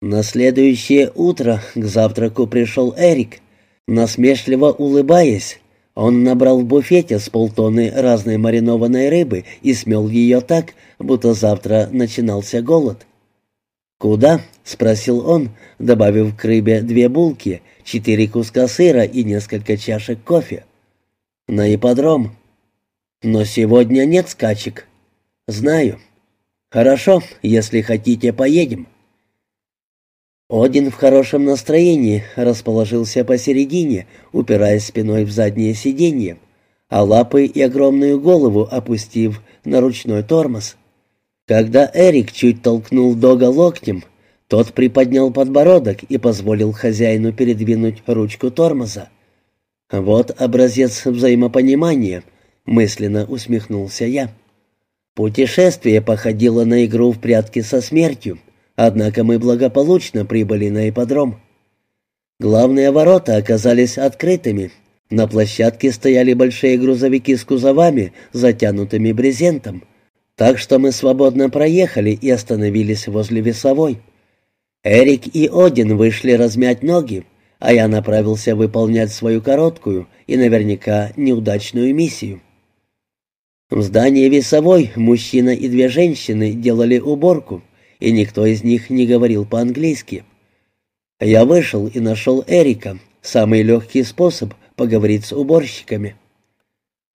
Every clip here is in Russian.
На следующее утро к завтраку пришел Эрик. Насмешливо улыбаясь, он набрал в буфете с полтонны разной маринованной рыбы и смел ее так, будто завтра начинался голод. «Куда?» — спросил он, добавив к рыбе две булки, четыре куска сыра и несколько чашек кофе. «На ипподром». «Но сегодня нет скачек». «Знаю». «Хорошо, если хотите, поедем». Один в хорошем настроении расположился посередине, упираясь спиной в заднее сиденье, а лапы и огромную голову опустив на ручной тормоз. Когда Эрик чуть толкнул Дога локтем, тот приподнял подбородок и позволил хозяину передвинуть ручку тормоза. «Вот образец взаимопонимания», — мысленно усмехнулся я. Путешествие походило на игру в прятки со смертью, однако мы благополучно прибыли на ипподром. Главные ворота оказались открытыми. На площадке стояли большие грузовики с кузовами, затянутыми брезентом — так что мы свободно проехали и остановились возле весовой. Эрик и Один вышли размять ноги, а я направился выполнять свою короткую и наверняка неудачную миссию. В здании весовой мужчина и две женщины делали уборку, и никто из них не говорил по-английски. Я вышел и нашел Эрика, самый легкий способ поговорить с уборщиками.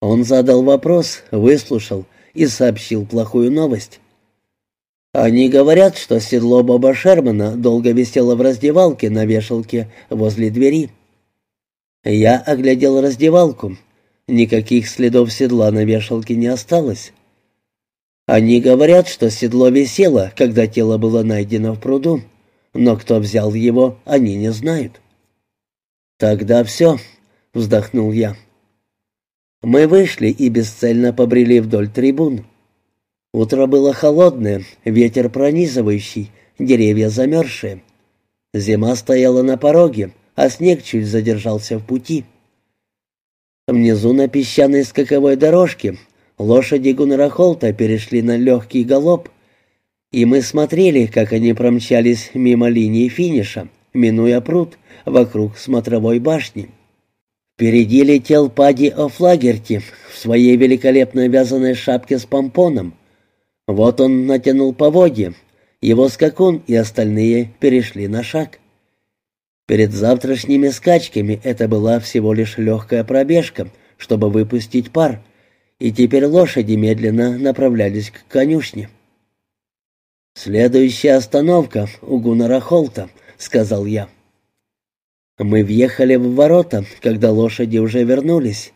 Он задал вопрос, выслушал и сообщил плохую новость. Они говорят, что седло Боба Шермана долго висело в раздевалке на вешалке возле двери. Я оглядел раздевалку. Никаких следов седла на вешалке не осталось. Они говорят, что седло висело, когда тело было найдено в пруду, но кто взял его, они не знают. «Тогда все», — вздохнул я. Мы вышли и бесцельно побрели вдоль трибун. Утро было холодное, ветер пронизывающий, деревья замерзшие. Зима стояла на пороге, а снег чуть задержался в пути. Внизу на песчаной скаковой дорожке лошади Гуннера Холта перешли на легкий галоп, и мы смотрели, как они промчались мимо линии финиша, минуя пруд вокруг смотровой башни. Впереди летел Пади О'Флагерти в своей великолепной вязаной шапке с помпоном. Вот он натянул поводья. Его скакун и остальные перешли на шаг. Перед завтрашними скачками это была всего лишь легкая пробежка, чтобы выпустить пар, и теперь лошади медленно направлялись к конюшне. «Следующая остановка у Гуннера Холта», — сказал я. Мы въехали в ворота, когда лошади уже вернулись.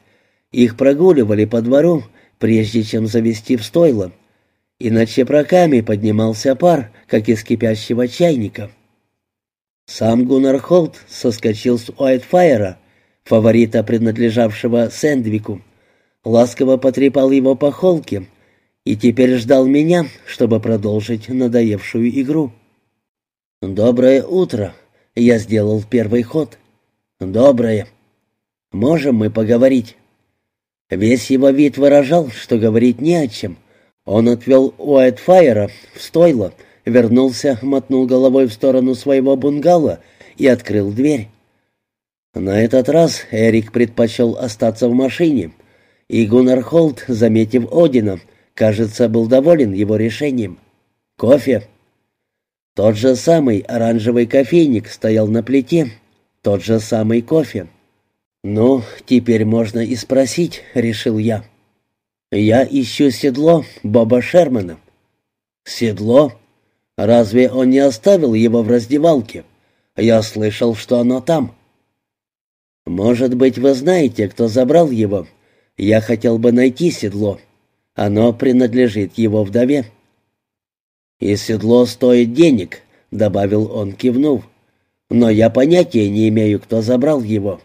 Их прогуливали по двору, прежде чем завести в стойло. И над чепраками поднимался пар, как из кипящего чайника. Сам Гуннар Холт соскочил с Уайтфайера, фаворита, принадлежавшего Сэндвику, ласково потрепал его по холке и теперь ждал меня, чтобы продолжить надоевшую игру. «Доброе утро», я сделал первый ход. «Доброе. Можем мы поговорить?» Весь его вид выражал, что говорить не о чем. Он отвел Уайтфайера в стойло, вернулся, мотнул головой в сторону своего бунгало и открыл дверь. На этот раз Эрик предпочел остаться в машине, и Гуннар Холт, заметив Одина, кажется, был доволен его решением. «Кофе?» Тот же самый оранжевый кофейник стоял на плите, тот же самый кофе. «Ну, теперь можно и спросить», — решил я. «Я ищу седло Боба Шермана». «Седло? Разве он не оставил его в раздевалке? Я слышал, что оно там». «Может быть, вы знаете, кто забрал его? Я хотел бы найти седло. Оно принадлежит его вдове». «И седло стоит денег», — добавил он, кивнув. «Но я понятия не имею, кто забрал его».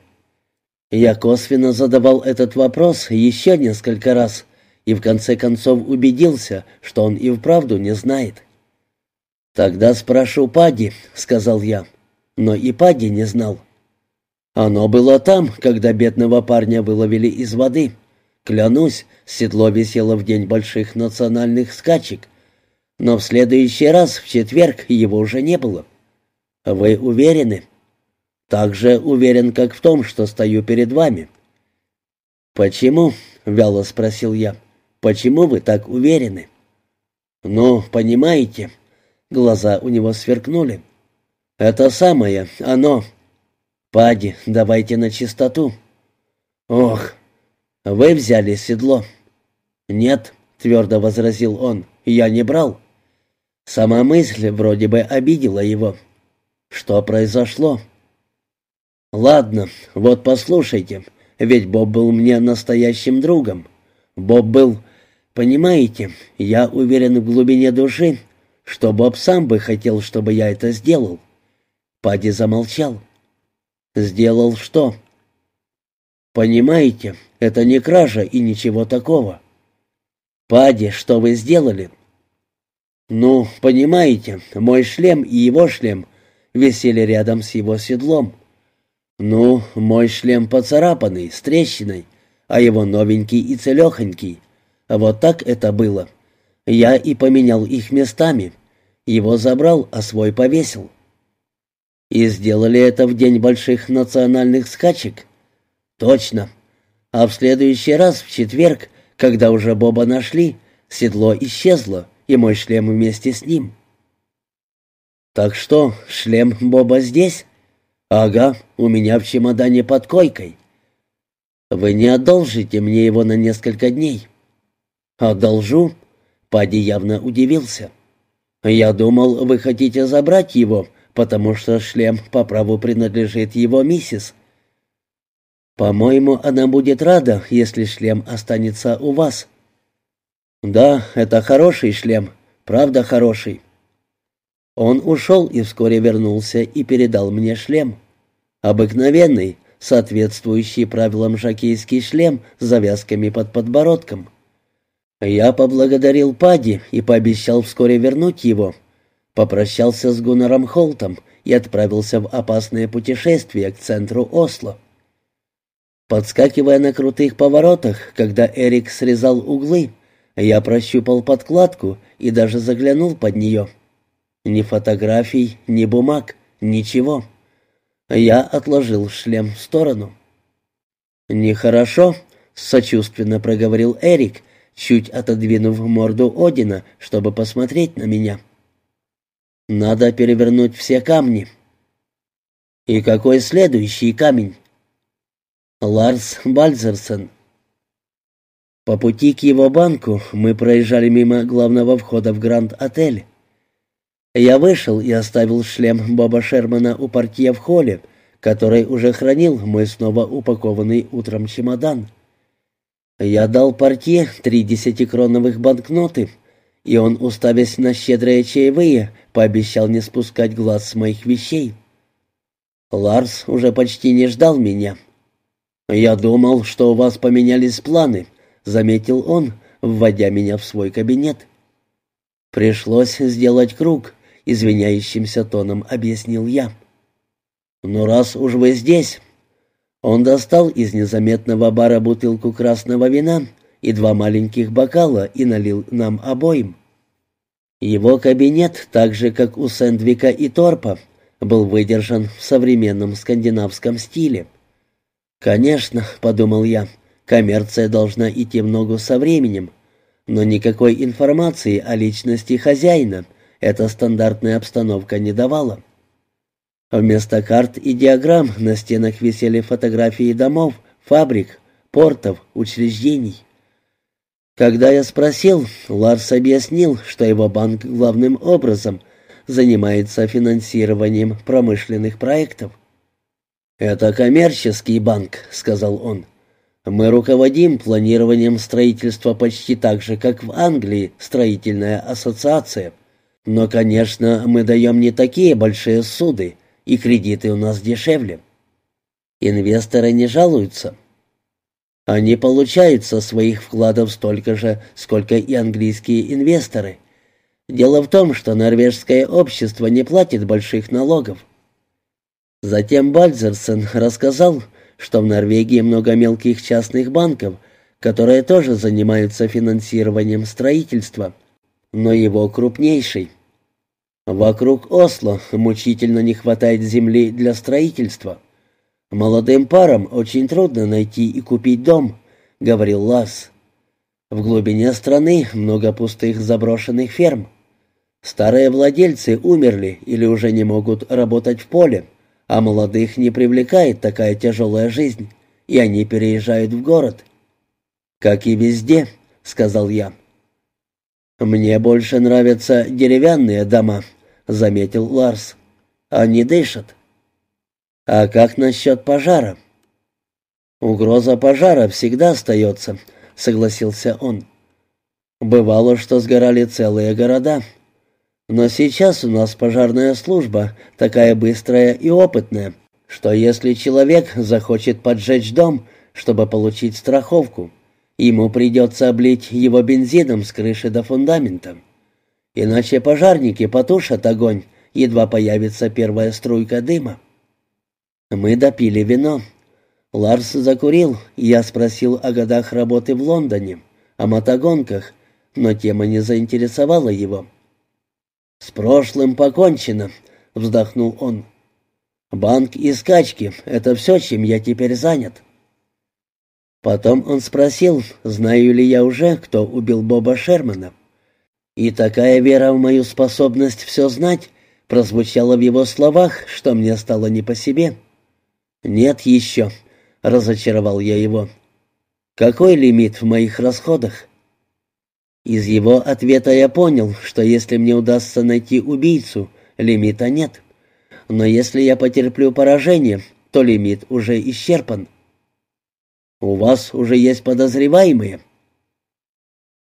Я косвенно задавал этот вопрос еще несколько раз и в конце концов убедился, что он и вправду не знает. «Тогда спрошу Пади», — сказал я. Но и Пади не знал. Оно было там, когда бедного парня выловили из воды. Клянусь, седло висело в день больших национальных скачек, но в следующий раз, в четверг, его уже не было. Вы уверены? Так же уверен, как в том, что стою перед вами. Почему? вяло спросил я. Почему вы так уверены? Ну, понимаете, глаза у него сверкнули. Это самое, оно. Пади, давайте на чистоту. Ох, вы взяли седло. Нет, твердо возразил он. Я не брал. Сама мысль вроде бы обидела его. Что произошло? Ладно, вот послушайте, ведь Боб был мне настоящим другом. Боб был, понимаете, я уверен в глубине души, что Боб сам бы хотел, чтобы я это сделал. Пади замолчал. Сделал что? Понимаете, это не кража и ничего такого. Пади, что вы сделали? Ну, понимаете, мой шлем и его шлем висели рядом с его седлом. Ну, мой шлем поцарапанный, с трещиной, а его новенький и целехонький. Вот так это было. Я и поменял их местами. Его забрал, а свой повесил. И сделали это в день больших национальных скачек. Точно. А в следующий раз, в четверг, когда уже Боба нашли, седло исчезло, и мой шлем вместе с ним. «Так что, шлем Боба здесь?» «Ага, у меня в чемодане под койкой». «Вы не одолжите мне его на несколько дней?» «Одолжу?» Пади явно удивился. «Я думал, вы хотите забрать его, потому что шлем по праву принадлежит его миссис». «По-моему, она будет рада, если шлем останется у вас». «Да, это хороший шлем, правда хороший». Он ушел и вскоре вернулся и передал мне шлем. Обыкновенный, соответствующий правилам жакейский шлем с завязками под подбородком. Я поблагодарил Пади и пообещал вскоре вернуть его. Попрощался с Гуннером Холтом и отправился в опасное путешествие к центру Осло. Подскакивая на крутых поворотах, когда Эрик срезал углы, я прощупал подкладку и даже заглянул под нее. Ни фотографий, ни бумаг, ничего. Я отложил шлем в сторону. «Нехорошо», — сочувственно проговорил Эрик, чуть отодвинув морду Одина, чтобы посмотреть на меня. «Надо перевернуть все камни». «И какой следующий камень?» «Ларс Бальзерсон», по пути к его банку мы проезжали мимо главного входа в Гранд-отель. Я вышел и оставил шлем Боба Шермана у портье в холле, который уже хранил мой снова упакованный утром чемодан. Я дал портье три десятикроновых банкноты, и он, уставясь на щедрые чаевые, пообещал не спускать глаз с моих вещей. Ларс уже почти не ждал меня. «Я думал, что у вас поменялись планы», — заметил он, вводя меня в свой кабинет. «Пришлось сделать круг», — извиняющимся тоном объяснил я. «Ну, раз уж вы здесь...» Он достал из незаметного бара бутылку красного вина и два маленьких бокала и налил нам обоим. Его кабинет, так же, как у Сэндвика и Торпа, был выдержан в современном скандинавском стиле. «Конечно», — подумал я, — Коммерция должна идти в ногу со временем, но никакой информации о личности хозяина эта стандартная обстановка не давала. Вместо карт и диаграмм на стенах висели фотографии домов, фабрик, портов, учреждений. Когда я спросил, Ларс объяснил, что его банк главным образом занимается финансированием промышленных проектов. «Это коммерческий банк», — сказал он. Мы руководим планированием строительства почти так же, как в Англии строительная ассоциация. Но, конечно, мы даем не такие большие суды, и кредиты у нас дешевле. Инвесторы не жалуются. Они получают со своих вкладов столько же, сколько и английские инвесторы. Дело в том, что норвежское общество не платит больших налогов. Затем Бальзерсон рассказал, что в Норвегии много мелких частных банков, которые тоже занимаются финансированием строительства, но его крупнейший. Вокруг Осло мучительно не хватает земли для строительства. Молодым парам очень трудно найти и купить дом, говорил Лас. В глубине страны много пустых заброшенных ферм. Старые владельцы умерли или уже не могут работать в поле, а молодых не привлекает такая тяжелая жизнь, и они переезжают в город. «Как и везде», — сказал я. «Мне больше нравятся деревянные дома», — заметил Ларс. «Они дышат». «А как насчет пожара?» «Угроза пожара всегда остается», — согласился он. «Бывало, что сгорали целые города. Но сейчас у нас пожарная служба такая быстрая и опытная, что если человек захочет поджечь дом, чтобы получить страховку, ему придется облить его бензином с крыши до фундамента. Иначе пожарники потушат огонь, едва появится первая струйка дыма. Мы допили вино. Ларс закурил, и я спросил о годах работы в Лондоне, о мотогонках, но тема не заинтересовала его. «С прошлым покончено», — вздохнул он. «Банк и скачки — это все, чем я теперь занят». Потом он спросил, знаю ли я уже, кто убил Боба Шермана. И такая вера в мою способность все знать прозвучала в его словах, что мне стало не по себе. «Нет еще», — разочаровал я его. «Какой лимит в моих расходах?» Из его ответа я понял, что если мне удастся найти убийцу, лимита нет. Но если я потерплю поражение, то лимит уже исчерпан. У вас уже есть подозреваемые?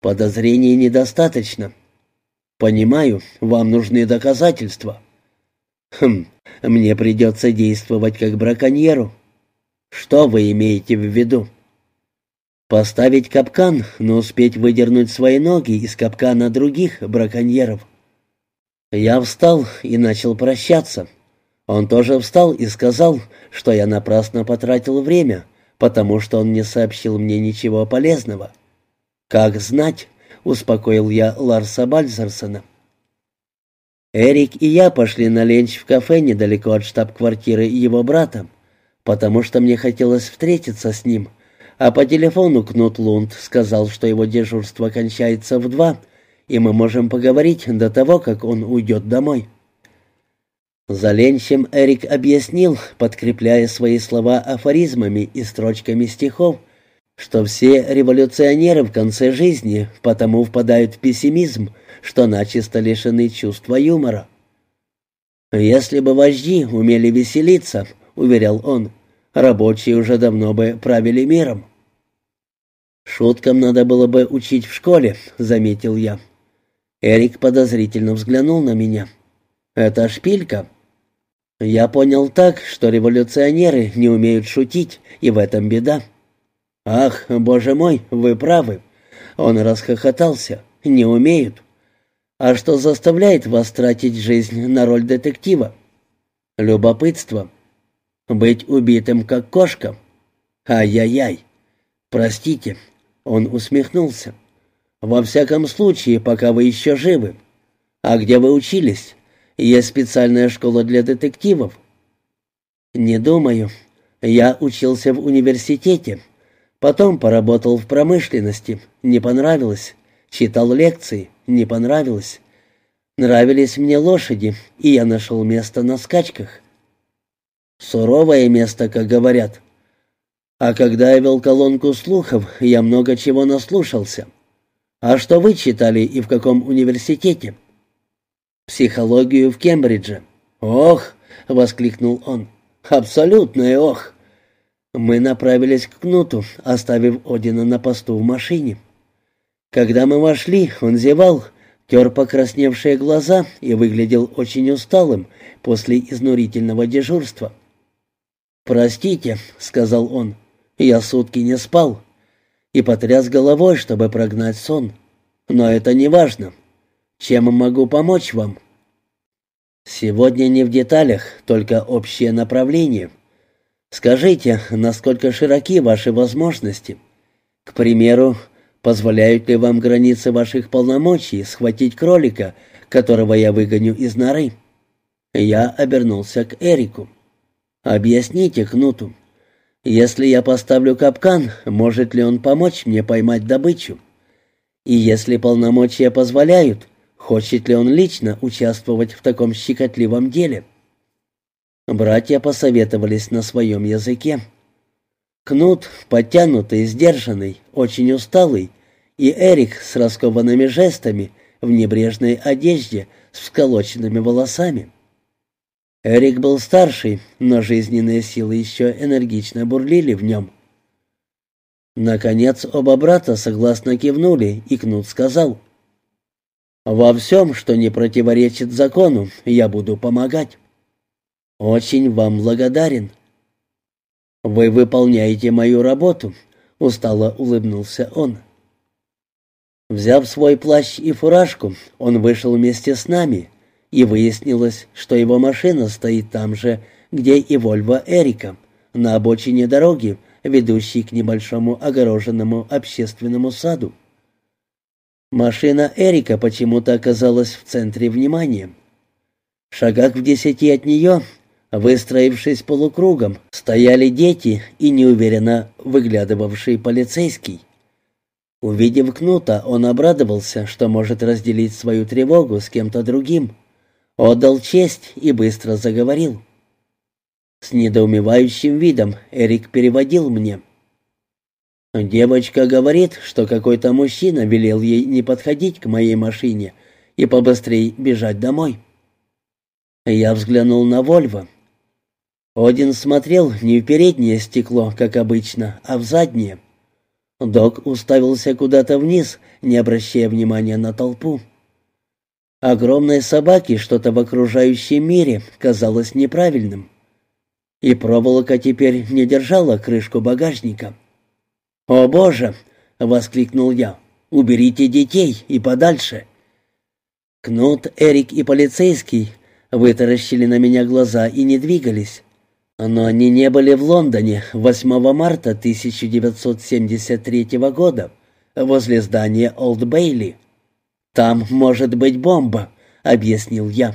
Подозрений недостаточно. Понимаю, вам нужны доказательства. Хм, мне придется действовать как браконьеру. Что вы имеете в виду? Поставить капкан, но успеть выдернуть свои ноги из капкана других браконьеров. Я встал и начал прощаться. Он тоже встал и сказал, что я напрасно потратил время, потому что он не сообщил мне ничего полезного. «Как знать?» — успокоил я Ларса Бальзерсона. Эрик и я пошли на ленч в кафе недалеко от штаб-квартиры его брата, потому что мне хотелось встретиться с ним — а по телефону Кнут Лунд сказал, что его дежурство кончается в два, и мы можем поговорить до того, как он уйдет домой. За ленчем Эрик объяснил, подкрепляя свои слова афоризмами и строчками стихов, что все революционеры в конце жизни потому впадают в пессимизм, что начисто лишены чувства юмора. «Если бы вожди умели веселиться», — уверял он, — «рабочие уже давно бы правили миром». «Шуткам надо было бы учить в школе», — заметил я. Эрик подозрительно взглянул на меня. «Это шпилька?» Я понял так, что революционеры не умеют шутить, и в этом беда. «Ах, боже мой, вы правы!» Он расхохотался. «Не умеют. А что заставляет вас тратить жизнь на роль детектива?» «Любопытство. Быть убитым, как кошка. Ай-яй-яй. Простите, он усмехнулся. «Во всяком случае, пока вы еще живы. А где вы учились? Есть специальная школа для детективов?» «Не думаю. Я учился в университете. Потом поработал в промышленности. Не понравилось. Читал лекции. Не понравилось. Нравились мне лошади, и я нашел место на скачках. Суровое место, как говорят. А когда я вел колонку слухов, я много чего наслушался. А что вы читали и в каком университете? Психологию в Кембридже. Ох, воскликнул он. Абсолютное ох. Мы направились к Кнуту, оставив Одина на посту в машине. Когда мы вошли, он зевал, тер покрасневшие глаза и выглядел очень усталым после изнурительного дежурства. «Простите», — сказал он, я сутки не спал и потряс головой, чтобы прогнать сон. Но это не важно. Чем могу помочь вам? Сегодня не в деталях, только общее направление. Скажите, насколько широки ваши возможности? К примеру, позволяют ли вам границы ваших полномочий схватить кролика, которого я выгоню из норы. Я обернулся к Эрику. «Объясните Кнуту, если я поставлю капкан, может ли он помочь мне поймать добычу? И если полномочия позволяют, хочет ли он лично участвовать в таком щекотливом деле?» Братья посоветовались на своем языке. Кнут, подтянутый, сдержанный, очень усталый, и Эрик с раскованными жестами, в небрежной одежде, с всколоченными волосами. Эрик был старший, но жизненные силы еще энергично бурлили в нем. Наконец оба брата согласно кивнули, и Кнут сказал, «Во всем, что не противоречит закону, я буду помогать. Очень вам благодарен». «Вы выполняете мою работу», — устало улыбнулся он. Взяв свой плащ и фуражку, он вышел вместе с нами, и выяснилось, что его машина стоит там же, где и Вольво Эрика, на обочине дороги, ведущей к небольшому огороженному общественному саду. Машина Эрика почему-то оказалась в центре внимания. В шагах в десяти от нее, выстроившись полукругом, стояли дети и неуверенно выглядывавший полицейский. Увидев Кнута, он обрадовался, что может разделить свою тревогу с кем-то другим отдал честь и быстро заговорил. С недоумевающим видом Эрик переводил мне. «Девочка говорит, что какой-то мужчина велел ей не подходить к моей машине и побыстрее бежать домой». Я взглянул на Вольво. Один смотрел не в переднее стекло, как обычно, а в заднее. Док уставился куда-то вниз, не обращая внимания на толпу. Огромной собаке что-то в окружающем мире казалось неправильным. И проволока теперь не держала крышку багажника. «О, Боже!» — воскликнул я. «Уберите детей и подальше!» Кнут, Эрик и полицейский вытаращили на меня глаза и не двигались. Но они не были в Лондоне 8 марта 1973 года возле здания Олд Бейли. «Там может быть бомба», — объяснил я.